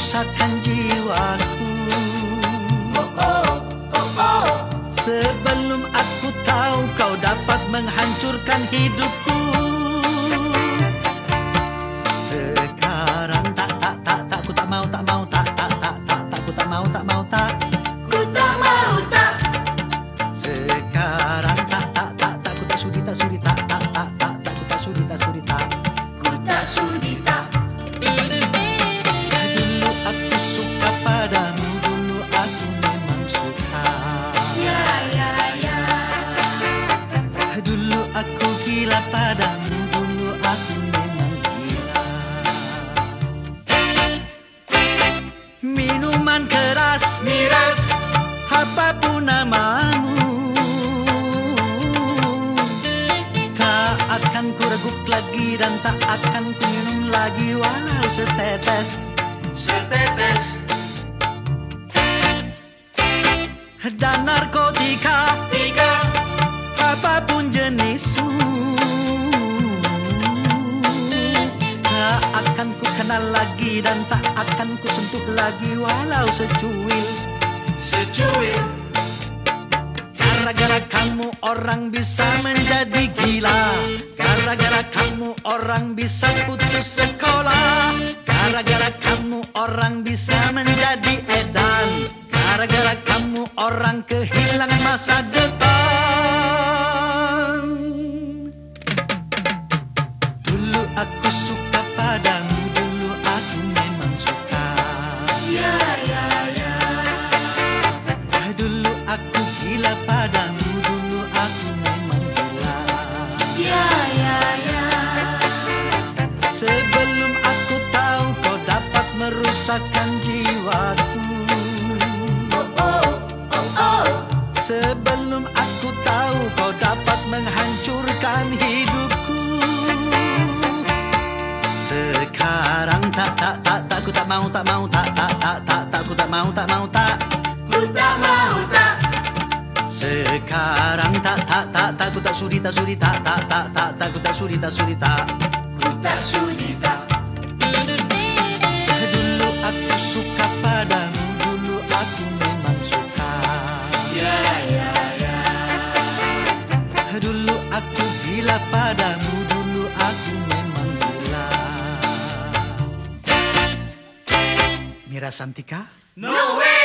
merusakkan jiwaku. Sebelum aku tahu kau dapat menghancurkan hidupku. Sekarang tak tak tak tak ku tak mau tak mau tak tak tak tak tak ku tak mau tak mau tak. Ku tak mau tak. Sekarang Dan tak akan ku minum lagi Walau setetes. Setetes. Dan narkotika. Tiga apa pun jenismu Tak akan ku kenal lagi dan tak akan ku sentuh lagi walau secuil. Secuil. Gara-gara kamu orang bisa menjadi gila Gara-gara kamu orang bisa putus sekolah. Gara-gara kamu orang bisa menjadi edan. Gara-gara kamu orang kehilangan masa depan merusakkan jiwaku Oh oh oh oh Sebelum aku tahu kau dapat menghancurkan hidupku Sekarang tak tak tak tak ku tak mau tak mau tak tak tak tak tak ku tak mau tak mau tak Ku tak mau tak Sekarang tak tak tak tak ku tak sudi tak sudi tak tak tak tak tak ku tak sudi tak Ku tak Santica? No way.